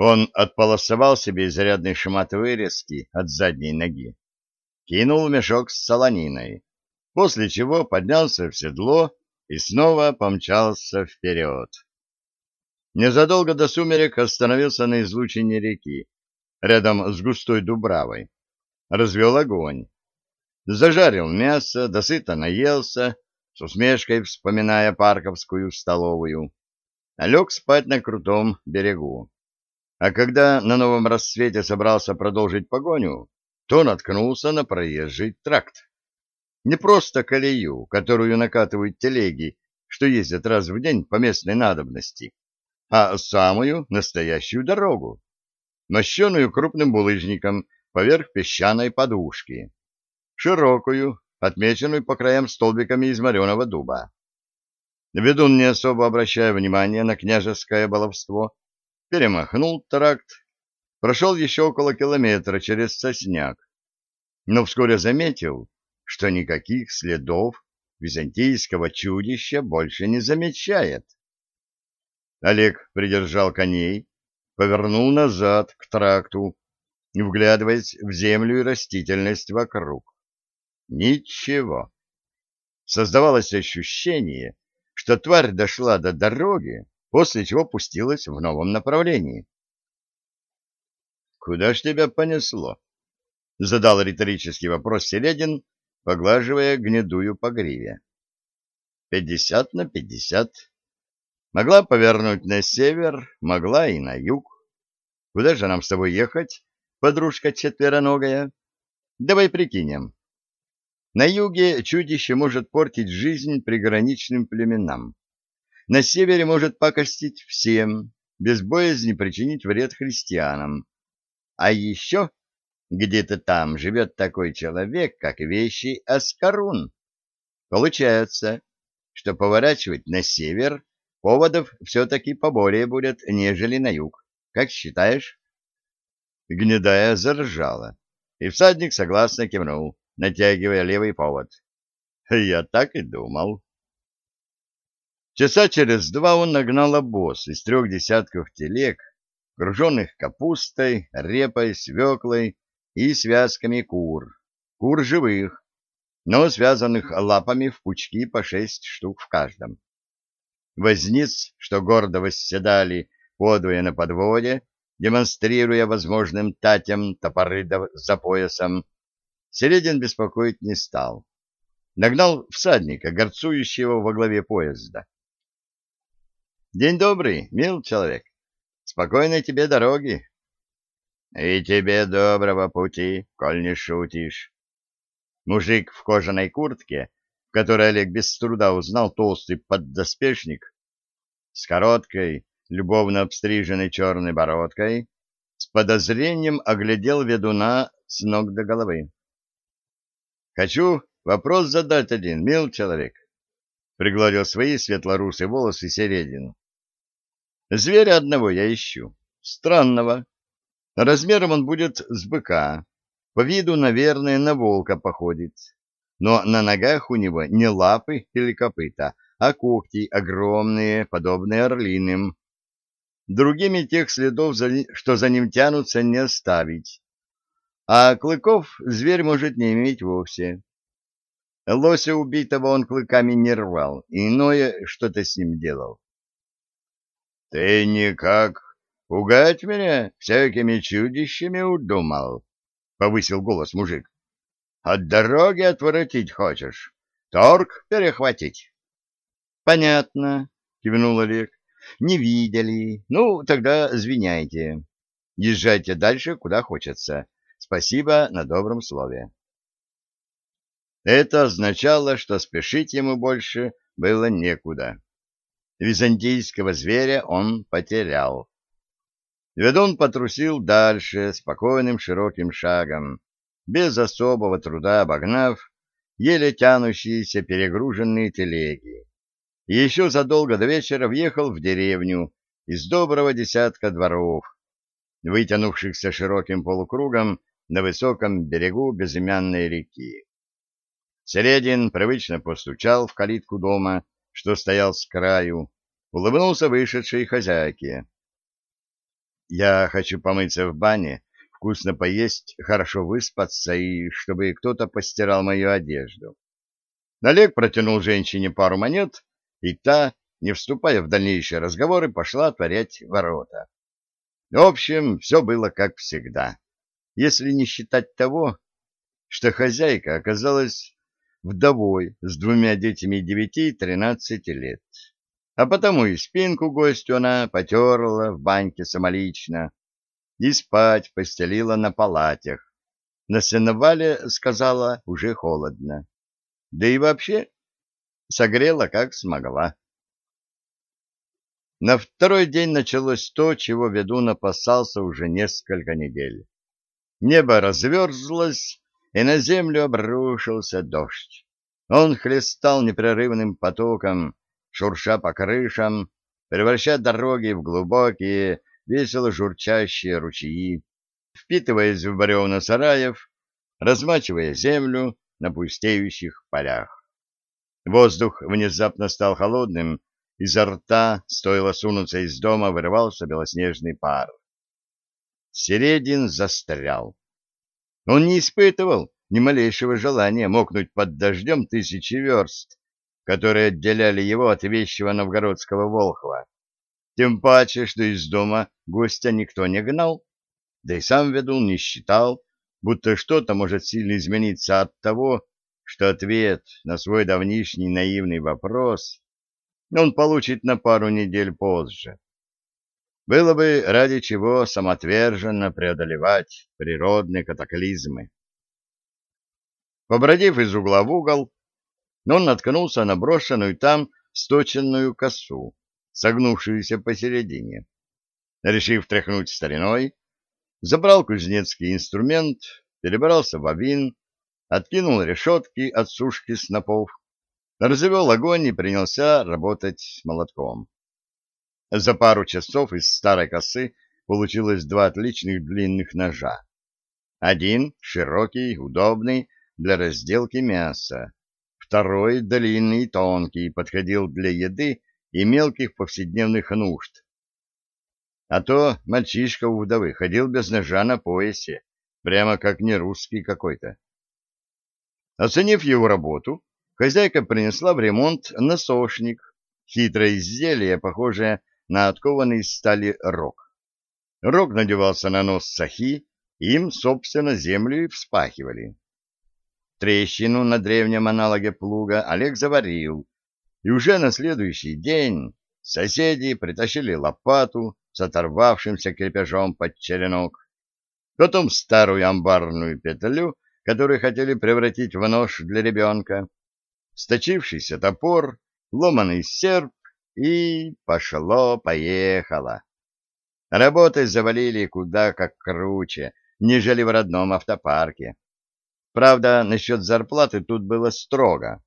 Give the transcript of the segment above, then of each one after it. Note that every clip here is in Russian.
Он отполосовал себе изрядный шмат вырезки от задней ноги, кинул мешок с солониной, после чего поднялся в седло и снова помчался вперед. Незадолго до сумерек остановился на излучине реки, рядом с густой дубравой. Развел огонь. Зажарил мясо, досыто наелся, с усмешкой вспоминая парковскую столовую. Лег спать на крутом берегу. А когда на новом рассвете собрался продолжить погоню, то наткнулся на проезжий тракт. Не просто колею, которую накатывают телеги, что ездят раз в день по местной надобности, а самую настоящую дорогу, мощеную крупным булыжником поверх песчаной подушки, широкую, отмеченную по краям столбиками из мореного дуба. Ведун, не особо обращая внимания на княжеское баловство, перемахнул тракт, прошел еще около километра через сосняк, но вскоре заметил, что никаких следов византийского чудища больше не замечает. Олег придержал коней, повернул назад к тракту, вглядываясь в землю и растительность вокруг. Ничего. Создавалось ощущение, что тварь дошла до дороги, после чего пустилась в новом направлении. «Куда ж тебя понесло?» — задал риторический вопрос Середин, поглаживая гнедую по гриве. «Пятьдесят на пятьдесят. Могла повернуть на север, могла и на юг. Куда же нам с тобой ехать, подружка четвероногая? Давай прикинем. На юге чудище может портить жизнь приграничным племенам. На севере может пакостить всем, без боязни причинить вред христианам. А еще где-то там живет такой человек, как вещий Аскарун. Получается, что поворачивать на север поводов все-таки поболее будет, нежели на юг. Как считаешь? Гнедая заржала, и всадник согласно кивнул натягивая левый повод. Я так и думал. Часа через два он нагнал обоз из трех десятков телег, груженных капустой, репой, свеклой и связками кур. Кур живых, но связанных лапами в пучки по шесть штук в каждом. Возниц, что гордо восседали подвое на подводе, демонстрируя возможным татям топоры за поясом, Середин беспокоить не стал. Нагнал всадника, горцующего во главе поезда. — День добрый, мил человек. Спокойной тебе дороги. — И тебе доброго пути, коль не шутишь. Мужик в кожаной куртке, в которой Олег без труда узнал толстый поддоспешник, с короткой, любовно обстриженной черной бородкой, с подозрением оглядел ведуна с ног до головы. Хочу вопрос задать один, мил человек. Пригладил свои светлорусые волосы Середин. Зверя одного я ищу. Странного. Размером он будет с быка. По виду, наверное, на волка походит. Но на ногах у него не лапы или копыта, а когти огромные, подобные орлиным. Другими тех следов, что за ним тянутся, не оставить а клыков зверь может не иметь вовсе. Лося убитого он клыками не рвал, иное что-то с ним делал. — Ты никак пугать меня всякими чудищами удумал, — повысил голос мужик. — От дороги отворотить хочешь, торг перехватить. — Понятно, — кивнул Олег. — Не видели. Ну, тогда извиняйте. Езжайте дальше, куда хочется. Спасибо на добром слове. Это означало, что спешить ему больше было некуда. Византийского зверя он потерял. Ведун потрусил дальше спокойным широким шагом, без особого труда обогнав еле тянущиеся перегруженные телеги. И еще задолго до вечера въехал в деревню из доброго десятка дворов, вытянувшихся широким полукругом на высоком берегу безымянной реки. Середин привычно постучал в калитку дома, что стоял с краю, улыбнулся вышедшей хозяйке. Я хочу помыться в бане, вкусно поесть, хорошо выспаться и чтобы кто-то постирал мою одежду. Олег протянул женщине пару монет, и та, не вступая в дальнейшие разговоры, пошла отворять ворота. В общем, все было как всегда, если не считать того, что хозяйка оказалась вдовой с двумя детьми девяти и тринадцати лет. А потому и спинку гостю она потерла в баньке самолично, и спать постелила на палатях. На сеновале, сказала, уже холодно. Да и вообще согрела, как смогла. На второй день началось то, чего ведун опасался уже несколько недель. Небо разверзлось, и на землю обрушился дождь. Он хлестал непрерывным потоком, шурша по крышам, превращая дороги в глубокие, весело журчащие ручьи, впитываясь в бревна сараев, размачивая землю на пустеющих полях. Воздух внезапно стал холодным, изо рта, стоило сунуться из дома, вырывался белоснежный пар. Середин застрял. Он не испытывал ни малейшего желания мокнуть под дождем тысячи верст, которые отделяли его от вещего новгородского Волхова. Тем паче, что из дома гостя никто не гнал, да и сам ведун не считал, будто что-то может сильно измениться от того, что ответ на свой давнишний наивный вопрос он получит на пару недель позже. Было бы ради чего самоотверженно преодолевать природные катаклизмы. Побродив из угла в угол, он наткнулся на брошенную там сточенную косу, согнувшуюся посередине. Решив тряхнуть стариной, забрал кузнецкий инструмент, перебрался в бобин, откинул решетки от сушки снопов, развел огонь и принялся работать молотком. За пару часов из старой косы получилось два отличных длинных ножа. Один широкий, удобный для разделки мяса, второй длинный и тонкий, подходил для еды и мелких повседневных нужд. А то мальчишка у вдовы ходил без ножа на поясе, прямо как не русский какой-то. Оценив его работу, хозяйка принесла в ремонт насошник, хитрое изделие, похожее на откованный из стали рог. Рог надевался на нос сахи, им, собственно, землю и вспахивали. Трещину на древнем аналоге плуга Олег заварил, и уже на следующий день соседи притащили лопату с оторвавшимся крепежом под черенок, потом старую амбарную петлю, которую хотели превратить в нож для ребенка, сточившийся топор, ломаный серп и пошло-поехало. Работой завалили куда как круче, нежели в родном автопарке. Правда, насчет зарплаты тут было строго.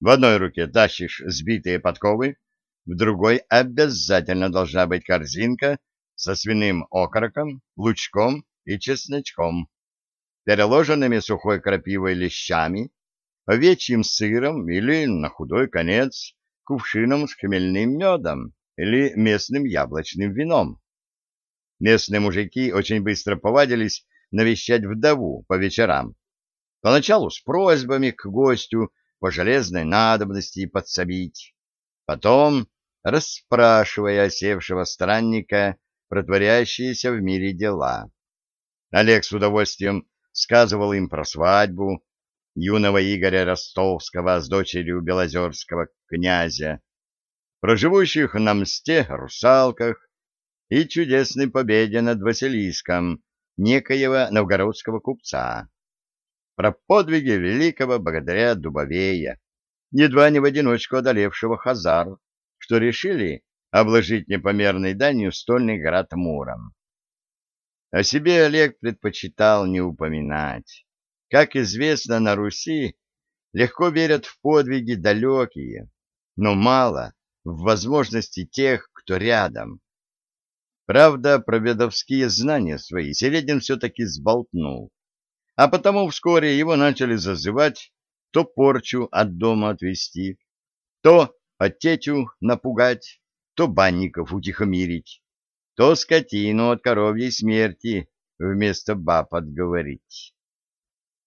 В одной руке тащишь сбитые подковы, в другой обязательно должна быть корзинка со свиным окороком, лучком и чесночком, переложенными сухой крапивой лещами, овечьим сыром или, на худой конец, кувшином с хмельным медом или местным яблочным вином. Местные мужики очень быстро повадились навещать вдову по вечерам. Поначалу с просьбами к гостю по железной надобности подсобить, потом расспрашивая осевшего странника про творящиеся в мире дела. Олег с удовольствием сказывал им про свадьбу, юного Игоря Ростовского с дочерью Белозерского князя, про живущих на мсте русалках и чудесной победе над Василиском некоего новгородского купца, про подвиги великого богатыря Дубовея, едва не в одиночку одолевшего Хазар, что решили обложить непомерной данью стольный град Муром. О себе Олег предпочитал не упоминать. Как известно, на Руси легко верят в подвиги далекие, но мало в возможности тех, кто рядом. Правда, про ведовские знания свои Середин все-таки сболтнул, а потому вскоре его начали зазывать то порчу от дома отвести, то отетю напугать, то банников утихомирить, то скотину от коровьей смерти вместо баб отговорить.